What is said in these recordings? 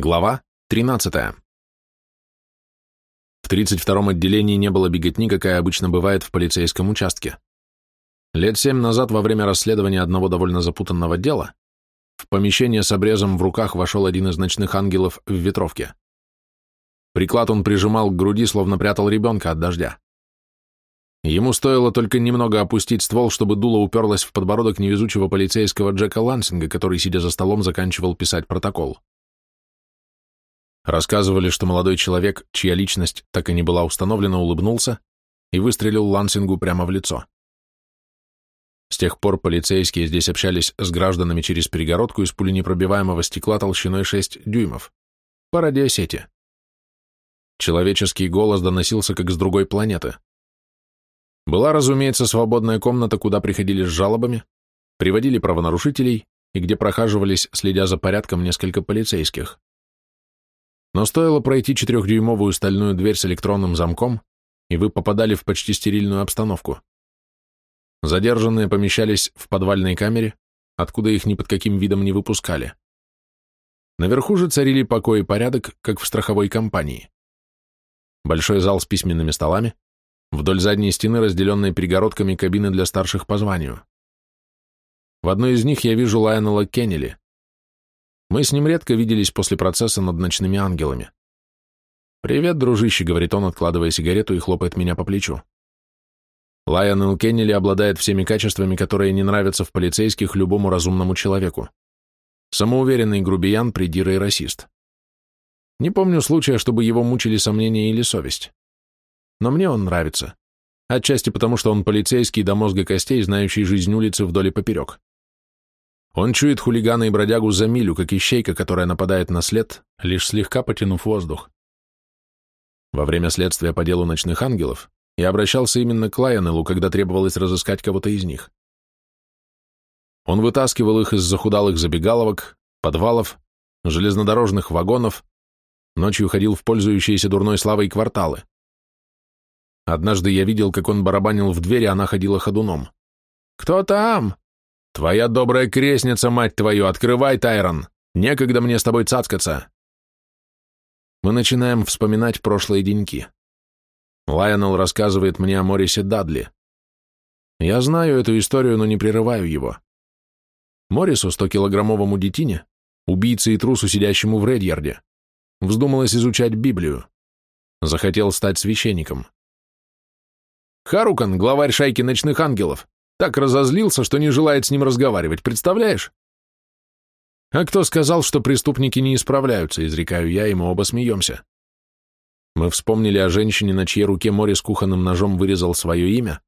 Глава 13. В 32-м отделении не было беготни, какая обычно бывает в полицейском участке. Лет семь назад, во время расследования одного довольно запутанного дела, в помещение с обрезом в руках вошел один из ночных ангелов в ветровке. Приклад он прижимал к груди, словно прятал ребенка от дождя. Ему стоило только немного опустить ствол, чтобы дуло уперлось в подбородок невезучего полицейского Джека Лансинга, который, сидя за столом, заканчивал писать протокол. Рассказывали, что молодой человек, чья личность так и не была установлена, улыбнулся и выстрелил Лансингу прямо в лицо. С тех пор полицейские здесь общались с гражданами через перегородку из пуленепробиваемого стекла толщиной 6 дюймов по радиосети. Человеческий голос доносился как с другой планеты. Была, разумеется, свободная комната, куда приходили с жалобами, приводили правонарушителей и где прохаживались, следя за порядком, несколько полицейских. Но стоило пройти четырехдюймовую стальную дверь с электронным замком, и вы попадали в почти стерильную обстановку. Задержанные помещались в подвальной камере, откуда их ни под каким видом не выпускали. Наверху же царили покой и порядок, как в страховой компании. Большой зал с письменными столами, вдоль задней стены, разделенной перегородками кабины для старших по званию. В одной из них я вижу Лайонела Кеннели. Мы с ним редко виделись после процесса над ночными ангелами. «Привет, дружище», — говорит он, откладывая сигарету и хлопает меня по плечу. Лайонел Кеннели обладает всеми качествами, которые не нравятся в полицейских любому разумному человеку. Самоуверенный грубиян, придира и расист. Не помню случая, чтобы его мучили сомнения или совесть. Но мне он нравится. Отчасти потому, что он полицейский до мозга костей, знающий жизнь улицы вдоль и поперек. Он чует хулигана и бродягу за милю, как ищейка, которая нападает на след, лишь слегка потянув воздух. Во время следствия по делу ночных ангелов я обращался именно к Лайонеллу, когда требовалось разыскать кого-то из них. Он вытаскивал их из захудалых забегаловок, подвалов, железнодорожных вагонов, ночью ходил в пользующиеся дурной славой кварталы. Однажды я видел, как он барабанил в дверь, а она ходила ходуном. «Кто там?» «Твоя добрая крестница, мать твою, открывай, Тайрон! Некогда мне с тобой цацкаться!» Мы начинаем вспоминать прошлые деньки. Лайонел рассказывает мне о Морисе Дадли. Я знаю эту историю, но не прерываю его. Морису, 100-килограммовому детине, убийце и трусу, сидящему в Редьярде, вздумалось изучать Библию. Захотел стать священником. Харукан, главарь шайки ночных ангелов, так разозлился, что не желает с ним разговаривать, представляешь? А кто сказал, что преступники не исправляются, изрекаю я, и мы оба смеемся. Мы вспомнили о женщине, на чьей руке Морис кухонным ножом вырезал свое имя,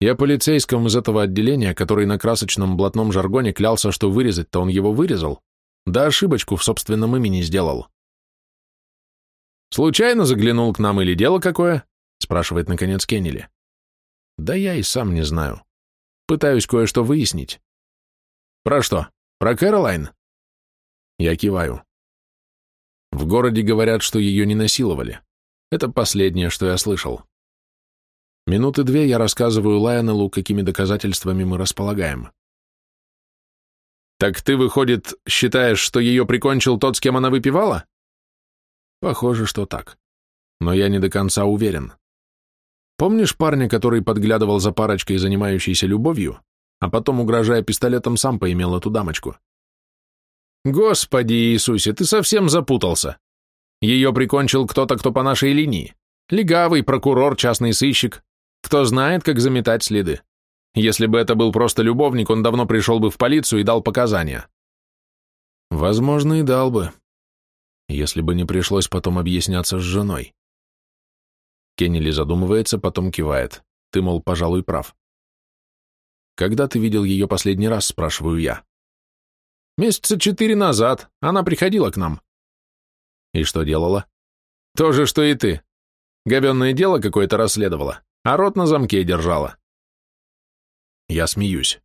и о полицейском из этого отделения, который на красочном блатном жаргоне клялся, что вырезать-то он его вырезал, да ошибочку в собственном имени сделал. «Случайно заглянул к нам или дело какое?» спрашивает, наконец, Кеннели. «Да я и сам не знаю. Пытаюсь кое-что выяснить. Про что? Про Кэролайн? Я киваю. В городе говорят, что ее не насиловали. Это последнее, что я слышал. Минуты две я рассказываю Лайонеллу, какими доказательствами мы располагаем. «Так ты, выходит, считаешь, что ее прикончил тот, с кем она выпивала?» «Похоже, что так. Но я не до конца уверен. Помнишь парня, который подглядывал за парочкой, занимающейся любовью, а потом, угрожая пистолетом, сам поимел эту дамочку? Господи Иисусе, ты совсем запутался. Ее прикончил кто-то, кто по нашей линии. Легавый, прокурор, частный сыщик. Кто знает, как заметать следы. Если бы это был просто любовник, он давно пришел бы в полицию и дал показания. Возможно, и дал бы, если бы не пришлось потом объясняться с женой. Кеннели задумывается, потом кивает. Ты, мол, пожалуй, прав. «Когда ты видел ее последний раз?» – спрашиваю я. «Месяца четыре назад. Она приходила к нам». «И что делала?» «То же, что и ты. Говенное дело какое-то расследовала, а рот на замке держала». Я смеюсь.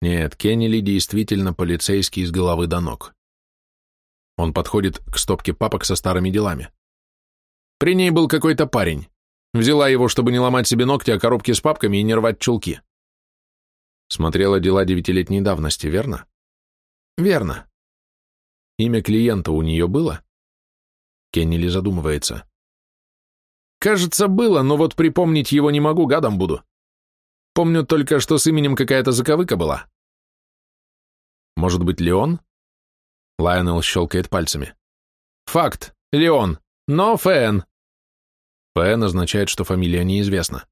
Нет, Кеннели действительно полицейский с головы до ног. Он подходит к стопке папок со старыми делами. При ней был какой-то парень. Взяла его, чтобы не ломать себе ногти о коробке с папками и не рвать чулки. Смотрела дела девятилетней давности, верно? Верно. Имя клиента у нее было? Кеннели задумывается. Кажется, было, но вот припомнить его не могу, гадом буду. Помню только, что с именем какая-то заковыка была. Может быть, Леон? Лайонел щелкает пальцами. Факт, Леон, но Фэн. Фэн означает, что фамилия неизвестна.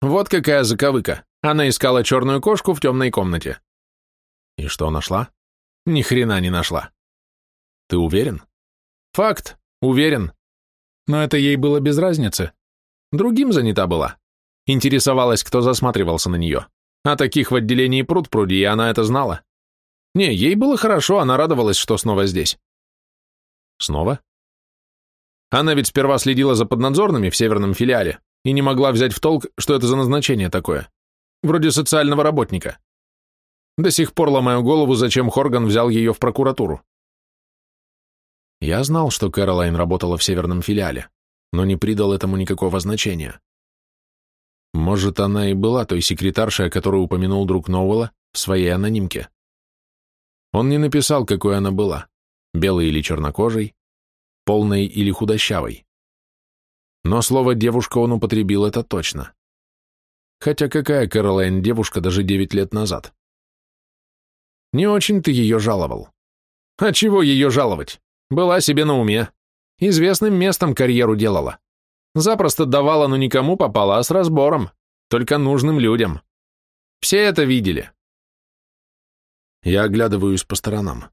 Вот какая заковыка. Она искала черную кошку в темной комнате. И что нашла? Ни хрена не нашла. Ты уверен? Факт, уверен. Но это ей было без разницы. Другим занята была. Интересовалась, кто засматривался на нее. А таких в отделении пруд пруди, и она это знала. Не, ей было хорошо, она радовалась, что снова здесь. Снова? Она ведь сперва следила за поднадзорными в северном филиале и не могла взять в толк, что это за назначение такое. Вроде социального работника. До сих пор ломаю голову, зачем Хорган взял ее в прокуратуру. Я знал, что Кэролайн работала в северном филиале, но не придал этому никакого значения. Может, она и была той секретаршей, о которой упомянул друг Ноуэлла в своей анонимке. Он не написал, какой она была, белой или чернокожей, полной или худощавой. Но слово «девушка» он употребил это точно. Хотя какая Кэролайн девушка даже девять лет назад? Не очень ты ее жаловал. А чего ее жаловать? Была себе на уме. Известным местом карьеру делала. Запросто давала, но никому попала, а с разбором. Только нужным людям. Все это видели. Я оглядываюсь по сторонам.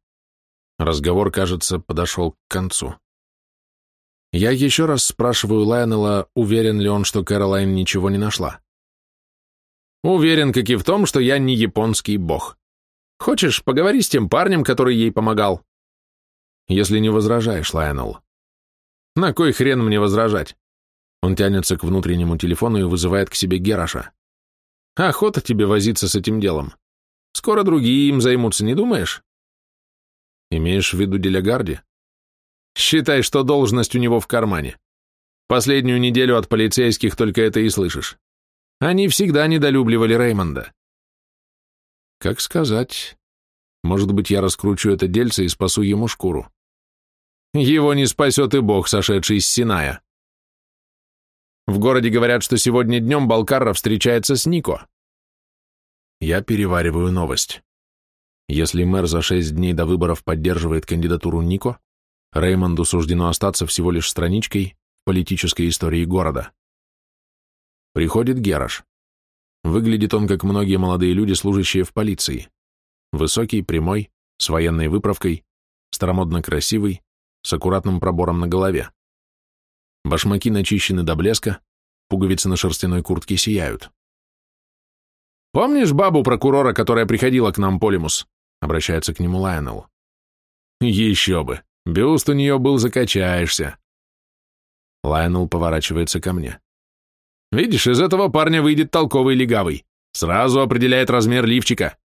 Разговор, кажется, подошел к концу. Я еще раз спрашиваю Лайонела, уверен ли он, что Кэролайн ничего не нашла. Уверен, как и в том, что я не японский бог. Хочешь, поговори с тем парнем, который ей помогал? Если не возражаешь, Лайонел. На кой хрен мне возражать? Он тянется к внутреннему телефону и вызывает к себе Гераша. Охота тебе возиться с этим делом. Скоро другие им займутся, не думаешь? Имеешь в виду Делегарди? Считай, что должность у него в кармане. Последнюю неделю от полицейских только это и слышишь. Они всегда недолюбливали Реймонда. Как сказать? Может быть, я раскручу это дельце и спасу ему шкуру. Его не спасет и бог, сошедший из Синая. В городе говорят, что сегодня днем Балкарра встречается с Нико. Я перевариваю новость. Если мэр за шесть дней до выборов поддерживает кандидатуру Нико, Реймонду суждено остаться всего лишь страничкой политической истории города. Приходит Гераш. Выглядит он, как многие молодые люди, служащие в полиции. Высокий, прямой, с военной выправкой, старомодно красивый, с аккуратным пробором на голове. Башмаки начищены до блеска, пуговицы на шерстяной куртке сияют. «Помнишь бабу прокурора, которая приходила к нам, Полимус?» — обращается к нему Лайонел. «Еще бы! Бюст у нее был, закачаешься!» Лайонел поворачивается ко мне. «Видишь, из этого парня выйдет толковый легавый. Сразу определяет размер лифчика.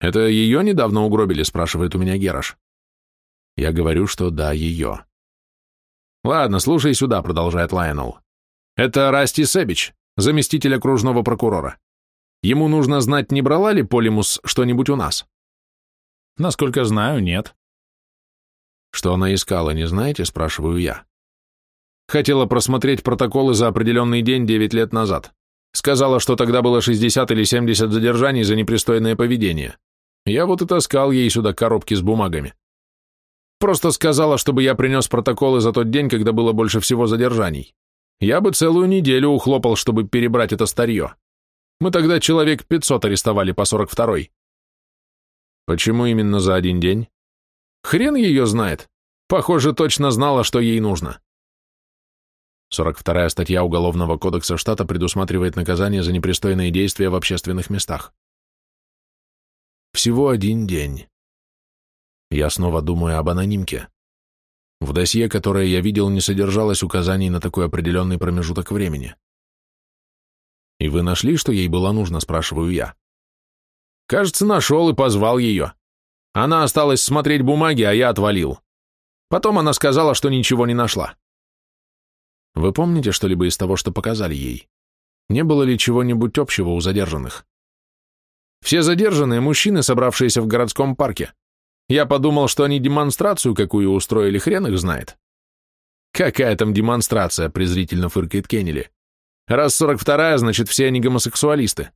«Это ее недавно угробили?» – спрашивает у меня Гераш. Я говорю, что да, ее. «Ладно, слушай сюда», – продолжает Лайонел. «Это Расти Себич, заместитель окружного прокурора. Ему нужно знать, не брала ли Полимус что-нибудь у нас?» «Насколько знаю, нет». «Что она искала, не знаете?» – спрашиваю я. «Хотела просмотреть протоколы за определенный день девять лет назад. Сказала, что тогда было 60 или 70 задержаний за непристойное поведение. Я вот и таскал ей сюда коробки с бумагами. Просто сказала, чтобы я принес протоколы за тот день, когда было больше всего задержаний. Я бы целую неделю ухлопал, чтобы перебрать это старье. Мы тогда человек 500 арестовали по 42-й. Почему именно за один день? Хрен ее знает. Похоже, точно знала, что ей нужно. 42-я статья Уголовного кодекса штата предусматривает наказание за непристойные действия в общественных местах. Всего один день. Я снова думаю об анонимке. В досье, которое я видел, не содержалось указаний на такой определенный промежуток времени. «И вы нашли, что ей было нужно?» – спрашиваю я. «Кажется, нашел и позвал ее. Она осталась смотреть бумаги, а я отвалил. Потом она сказала, что ничего не нашла». «Вы помните что-либо из того, что показали ей? Не было ли чего-нибудь общего у задержанных?» Все задержанные – мужчины, собравшиеся в городском парке. Я подумал, что они демонстрацию какую устроили, хрен их знает. Какая там демонстрация, презрительно фыркает Кеннели. Раз сорок вторая, значит, все они гомосексуалисты.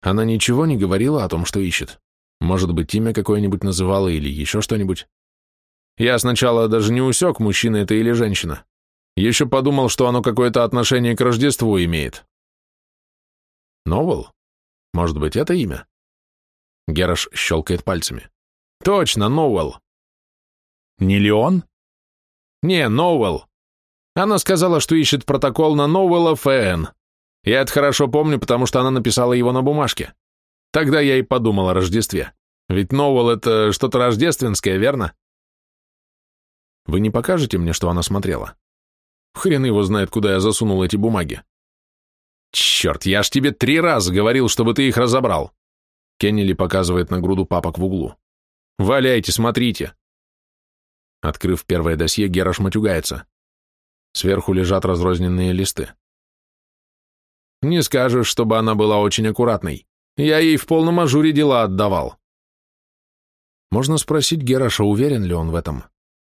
Она ничего не говорила о том, что ищет. Может быть, имя какое-нибудь называла или еще что-нибудь. Я сначала даже не усек, мужчина это или женщина. Еще подумал, что оно какое-то отношение к Рождеству имеет. Новел? Может быть, это имя? Гераш щелкает пальцами. Точно, Ноуэлл. Не Леон? Не, Ноуэлл. Она сказала, что ищет протокол на Ноуэлла ФН. Я это хорошо помню, потому что она написала его на бумажке. Тогда я и подумал о Рождестве. Ведь Ноуэлл — это что-то рождественское, верно? Вы не покажете мне, что она смотрела? Хрен его знает, куда я засунул эти бумаги. Черт, я ж тебе три раза говорил, чтобы ты их разобрал. Кеннели показывает на груду папок в углу. Валяйте, смотрите. Открыв первое досье, Гераш матюгается. Сверху лежат разрозненные листы. Не скажешь, чтобы она была очень аккуратной. Я ей в полном ажуре дела отдавал. Можно спросить Гераша, уверен ли он в этом,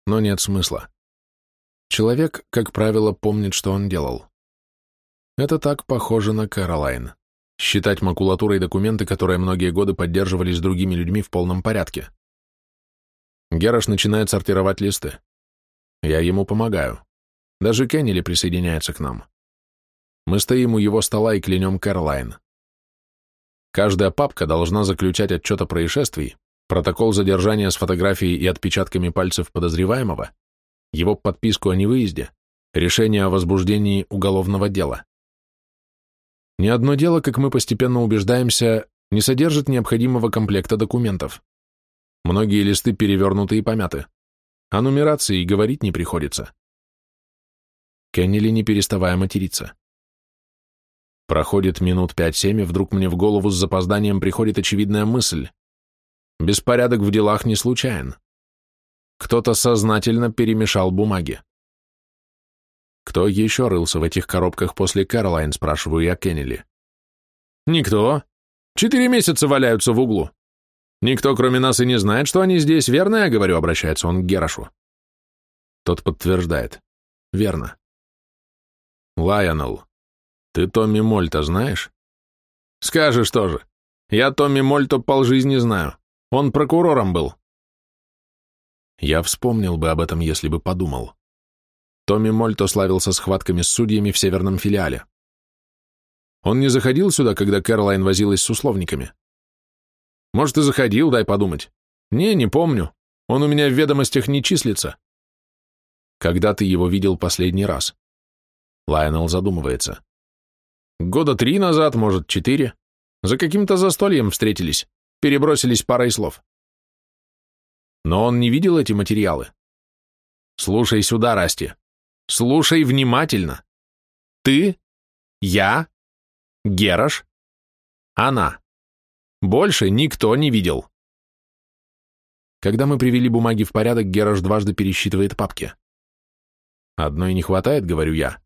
но нет смысла. Человек, как правило, помнит, что он делал. Это так похоже на Кэролайн. Считать макулатурой документы, которые многие годы поддерживались другими людьми в полном порядке. Гераш начинает сортировать листы. Я ему помогаю. Даже Кеннели присоединяется к нам. Мы стоим у его стола и клянем Кэролайн. Каждая папка должна заключать отчет о происшествии, протокол задержания с фотографией и отпечатками пальцев подозреваемого, его подписку о невыезде, решение о возбуждении уголовного дела. Ни одно дело, как мы постепенно убеждаемся, не содержит необходимого комплекта документов. Многие листы перевернуты и помяты. О нумерации и говорить не приходится. Кеннели не переставая материться. Проходит минут пять-семь, и вдруг мне в голову с запозданием приходит очевидная мысль. Беспорядок в делах не случайен. Кто-то сознательно перемешал бумаги. Кто еще рылся в этих коробках после Кэролайн, спрашиваю я Кеннели. Никто. Четыре месяца валяются в углу. Никто, кроме нас, и не знает, что они здесь, верно, я говорю, обращается он к Герашу. Тот подтверждает. Верно. Лайонел, ты Томми Мольта знаешь? Скажешь тоже. Я Томми Мольто полжизни знаю. Он прокурором был. Я вспомнил бы об этом, если бы подумал. Томми Мольто славился схватками с судьями в северном филиале. Он не заходил сюда, когда Кэролайн возилась с условниками? Может, и заходил, дай подумать. Не, не помню. Он у меня в ведомостях не числится. Когда ты его видел последний раз? Лайонел задумывается. Года три назад, может, четыре. За каким-то застольем встретились, перебросились парой слов. Но он не видел эти материалы. Слушай сюда, Расти. Слушай внимательно. Ты, я, Гераш, она. Больше никто не видел. Когда мы привели бумаги в порядок, Гераш дважды пересчитывает папки. Одной не хватает, говорю я.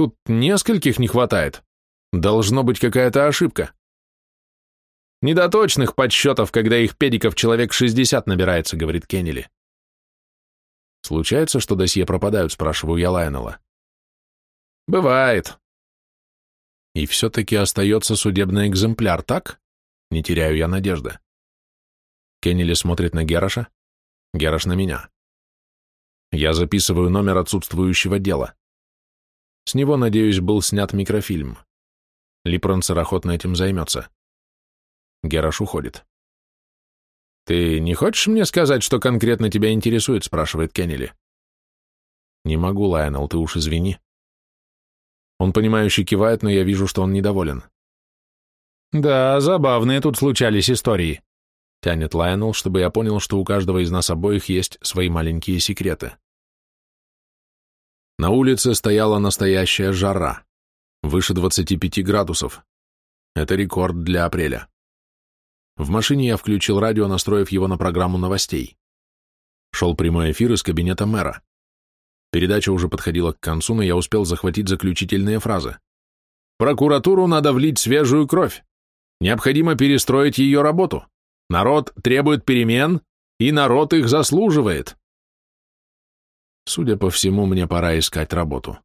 Тут нескольких не хватает. Должно быть какая-то ошибка. Недоточных подсчетов, когда их педиков человек 60 набирается, говорит Кеннели. Случается, что досье пропадают, спрашиваю я Лайнела. Бывает. И все-таки остается судебный экземпляр, так? Не теряю я надежды. Кеннели смотрит на Гераша, Гераш на меня. Я записываю номер отсутствующего дела. С него, надеюсь, был снят микрофильм. Липронцер охотно этим займется. Гераш уходит. «Ты не хочешь мне сказать, что конкретно тебя интересует?» спрашивает Кеннели. «Не могу, Лайонел, ты уж извини». Он, понимающе кивает, но я вижу, что он недоволен. «Да, забавные тут случались истории», — тянет Лайонел, чтобы я понял, что у каждого из нас обоих есть свои маленькие секреты. На улице стояла настоящая жара, выше 25 градусов. Это рекорд для апреля. В машине я включил радио, настроив его на программу новостей. Шел прямой эфир из кабинета мэра. Передача уже подходила к концу, но я успел захватить заключительные фразы. «Прокуратуру надо влить свежую кровь. Необходимо перестроить ее работу. Народ требует перемен, и народ их заслуживает. Судя по всему, мне пора искать работу.